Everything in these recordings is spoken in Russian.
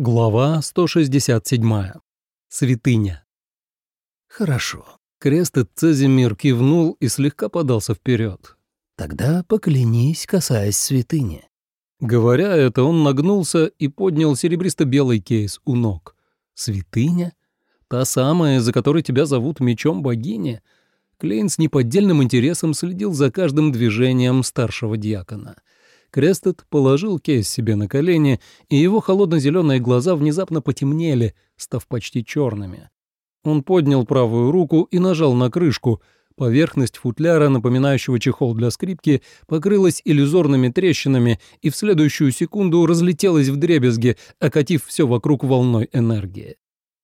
Глава 167. Святыня. «Хорошо». Крестет Цезимир кивнул и слегка подался вперед. «Тогда поклянись, касаясь святыни». Говоря это, он нагнулся и поднял серебристо-белый кейс у ног. «Святыня? Та самая, за которой тебя зовут мечом богини?» Клейн с неподдельным интересом следил за каждым движением старшего диакона — Крестед положил кейс себе на колени, и его холодно-зеленые глаза внезапно потемнели, став почти черными. Он поднял правую руку и нажал на крышку. Поверхность футляра, напоминающего чехол для скрипки, покрылась иллюзорными трещинами и в следующую секунду разлетелась в дребезги, окатив все вокруг волной энергии.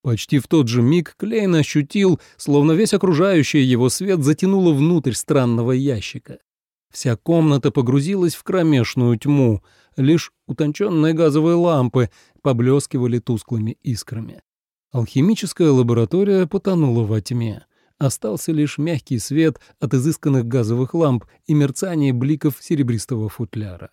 Почти в тот же миг Клейн ощутил, словно весь окружающий его свет затянуло внутрь странного ящика. Вся комната погрузилась в кромешную тьму, лишь утонченные газовые лампы поблескивали тусклыми искрами. Алхимическая лаборатория потонула во тьме. Остался лишь мягкий свет от изысканных газовых ламп и мерцание бликов серебристого футляра.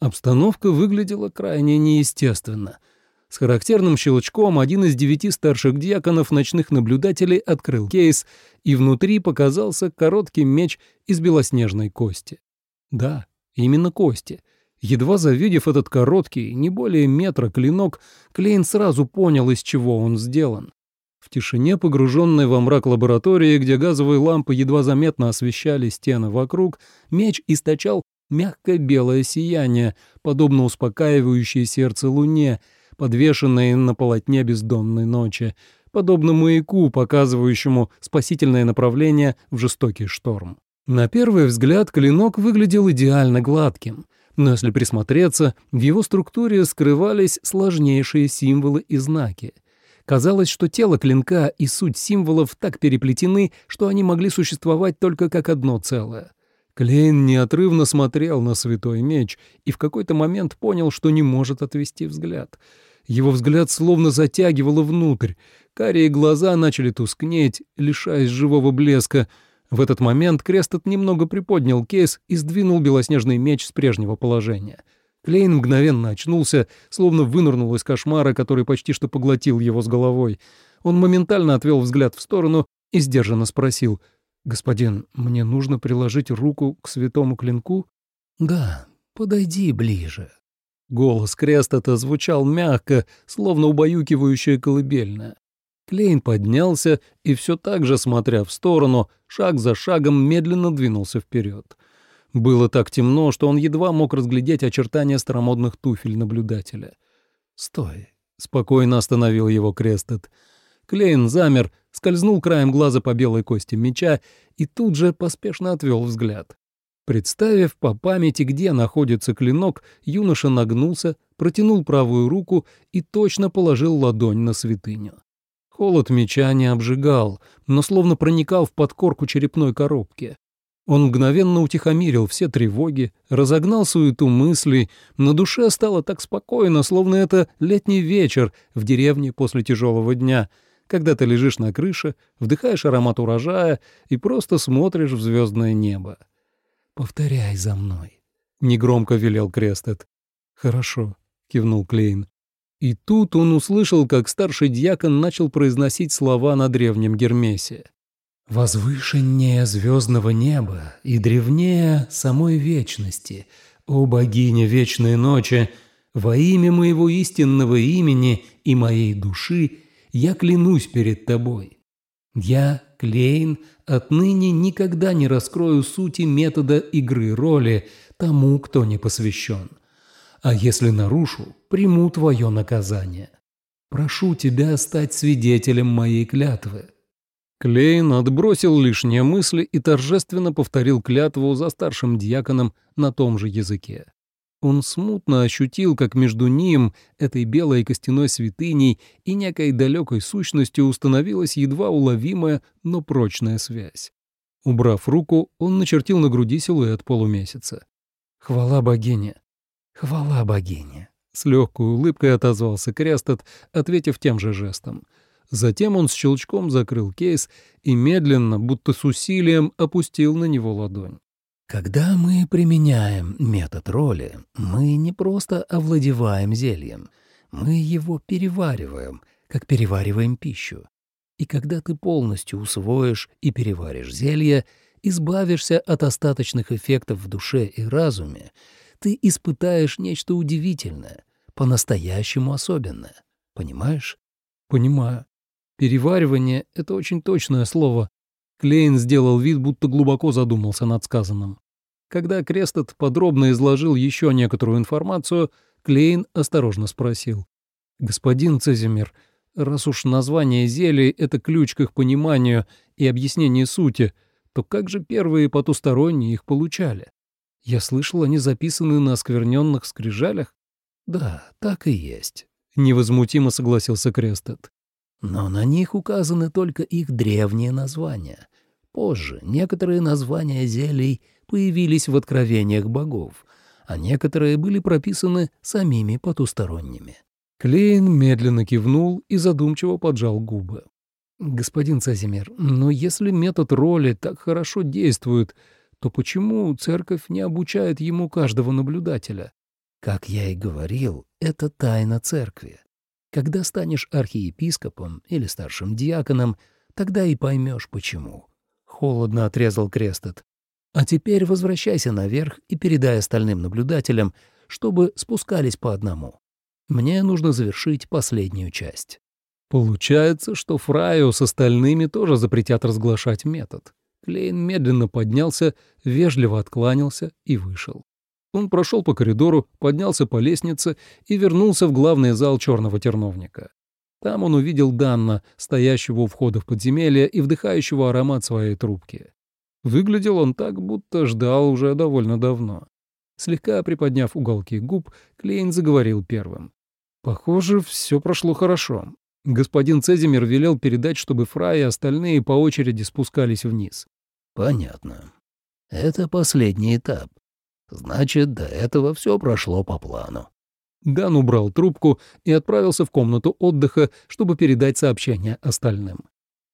Обстановка выглядела крайне неестественно — с характерным щелчком один из девяти старших диаконов ночных наблюдателей открыл кейс, и внутри показался короткий меч из белоснежной кости. Да, именно кости. Едва завидев этот короткий, не более метра клинок, Клейн сразу понял, из чего он сделан. В тишине, погруженной во мрак лаборатории, где газовые лампы едва заметно освещали стены вокруг, меч источал мягкое белое сияние, подобно успокаивающей сердце луне — подвешенные на полотне бездонной ночи, подобно маяку, показывающему спасительное направление в жестокий шторм. На первый взгляд клинок выглядел идеально гладким, но если присмотреться, в его структуре скрывались сложнейшие символы и знаки. Казалось, что тело клинка и суть символов так переплетены, что они могли существовать только как одно целое. Клейн неотрывно смотрел на святой меч и в какой-то момент понял, что не может отвести взгляд — его взгляд словно затягивало внутрь. Карие глаза начали тускнеть, лишаясь живого блеска. В этот момент Крестот немного приподнял кейс и сдвинул белоснежный меч с прежнего положения. Клейн мгновенно очнулся, словно вынырнул из кошмара, который почти что поглотил его с головой. Он моментально отвел взгляд в сторону и сдержанно спросил. «Господин, мне нужно приложить руку к святому клинку?» «Да, подойди ближе», Голос Крестата звучал мягко, словно убаюкивающая колыбельная. Клейн поднялся и все так же, смотря в сторону, шаг за шагом медленно двинулся вперед. Было так темно, что он едва мог разглядеть очертания старомодных туфель наблюдателя. «Стой!» — спокойно остановил его Крестет. Клейн замер, скользнул краем глаза по белой кости меча и тут же поспешно отвел взгляд. Представив по памяти, где находится клинок, юноша нагнулся, протянул правую руку и точно положил ладонь на святыню. Холод меча не обжигал, но словно проникал в подкорку черепной коробки. Он мгновенно утихомирил все тревоги, разогнал суету мыслей, на душе стало так спокойно, словно это летний вечер в деревне после тяжелого дня, когда ты лежишь на крыше, вдыхаешь аромат урожая и просто смотришь в звездное небо. «Повторяй за мной», — негромко велел Крестет. «Хорошо», — кивнул Клейн. И тут он услышал, как старший дьякон начал произносить слова на древнем Гермесе. «Возвышеннее звездного неба и древнее самой вечности, о богиня вечной ночи, во имя моего истинного имени и моей души я клянусь перед тобой. Я, Клейн, отныне никогда не раскрою сути метода игры роли тому, кто не посвящен. А если нарушу, приму твое наказание. Прошу тебя стать свидетелем моей клятвы». Клейн отбросил лишние мысли и торжественно повторил клятву за старшим дьяконом на том же языке. Он смутно ощутил, как между ним, этой белой костяной святыней и некой далекой сущностью установилась едва уловимая, но прочная связь. Убрав руку, он начертил на груди силуэт полумесяца. «Хвала богине!» «Хвала богине!» С легкой улыбкой отозвался Крестот, ответив тем же жестом. Затем он с щелчком закрыл кейс и медленно, будто с усилием, опустил на него ладонь. Когда мы применяем метод роли, мы не просто овладеваем зельем. Мы его перевариваем, как перевариваем пищу. И когда ты полностью усвоишь и переваришь зелье, избавишься от остаточных эффектов в душе и разуме, ты испытаешь нечто удивительное, по-настоящему особенное. Понимаешь? Понимаю. Переваривание — это очень точное слово. Клейн сделал вид, будто глубоко задумался над сказанным. Когда Крестот подробно изложил еще некоторую информацию, Клейн осторожно спросил. «Господин Цезимир, раз уж название зелий — это ключ к их пониманию и объяснению сути, то как же первые потусторонние их получали? Я слышал, они записаны на оскверненных скрижалях?» «Да, так и есть», — невозмутимо согласился Крестот. Но на них указаны только их древние названия. Позже некоторые названия зелий появились в откровениях богов, а некоторые были прописаны самими потусторонними. Клейн медленно кивнул и задумчиво поджал губы. «Господин Цазимир, но если метод роли так хорошо действует, то почему церковь не обучает ему каждого наблюдателя?» «Как я и говорил, это тайна церкви. Когда станешь архиепископом или старшим диаконом, тогда и поймешь, почему. Холодно отрезал Крестот. А теперь возвращайся наверх и передай остальным наблюдателям, чтобы спускались по одному. Мне нужно завершить последнюю часть. Получается, что Фраю с остальными тоже запретят разглашать метод. Клейн медленно поднялся, вежливо откланялся и вышел. Он прошел по коридору, поднялся по лестнице и вернулся в главный зал черного терновника. Там он увидел Данна, стоящего у входа в подземелье и вдыхающего аромат своей трубки. Выглядел он так, будто ждал уже довольно давно. Слегка приподняв уголки губ, Клейн заговорил первым. «Похоже, все прошло хорошо. Господин Цезимер велел передать, чтобы Фрай и остальные по очереди спускались вниз». «Понятно. Это последний этап. Значит, до этого все прошло по плану. Дан убрал трубку и отправился в комнату отдыха, чтобы передать сообщение остальным.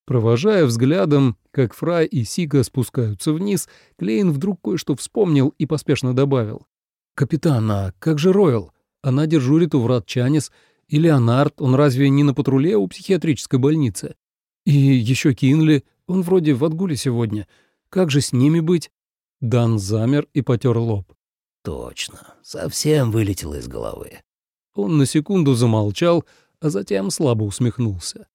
Провожая взглядом, как Фрай и Сика спускаются вниз, Клейн вдруг кое-что вспомнил и поспешно добавил. «Капитан, а как же Ройл? Она дежурит у врат Чанис. И Леонард, он разве не на патруле у психиатрической больницы? И еще Кинли, он вроде в отгуле сегодня. Как же с ними быть?» Дан замер и потер лоб. «Точно, совсем вылетело из головы». Он на секунду замолчал, а затем слабо усмехнулся.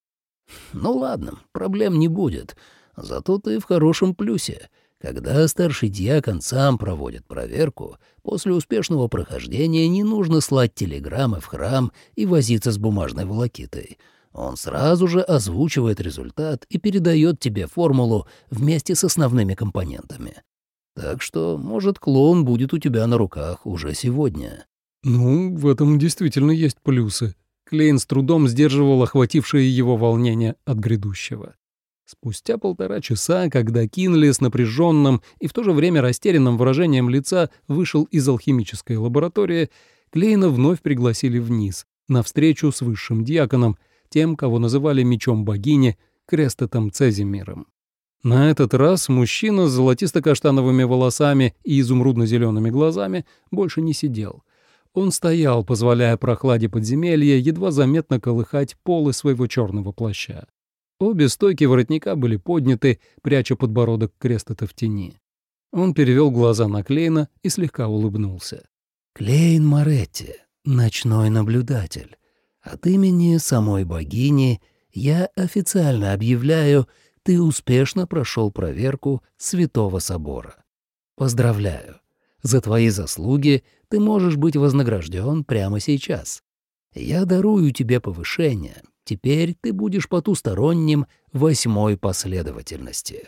«Ну ладно, проблем не будет. Зато ты в хорошем плюсе. Когда старший диакон сам проводит проверку, после успешного прохождения не нужно слать телеграммы в храм и возиться с бумажной волокитой. Он сразу же озвучивает результат и передает тебе формулу вместе с основными компонентами. Так что, может, клоун будет у тебя на руках уже сегодня». «Ну, в этом действительно есть плюсы». Клейн с трудом сдерживал охватившее его волнение от грядущего. Спустя полтора часа, когда Кинли с напряженным и в то же время растерянным выражением лица вышел из алхимической лаборатории, Клейна вновь пригласили вниз, на встречу с высшим диаконом, тем, кого называли мечом богини, Крестотом Цезимиром. На этот раз мужчина с золотисто-каштановыми волосами и изумрудно-зелеными глазами больше не сидел. Он стоял, позволяя прохладе подземелья едва заметно колыхать полы своего черного плаща. Обе стойки воротника были подняты, пряча подбородок креста-то в тени. Он перевел глаза на Клейна и слегка улыбнулся. «Клейн Моретти, ночной наблюдатель. От имени самой богини я официально объявляю ты успешно прошел проверку Святого Собора. Поздравляю. За твои заслуги ты можешь быть вознагражден прямо сейчас. Я дарую тебе повышение. Теперь ты будешь потусторонним восьмой последовательности.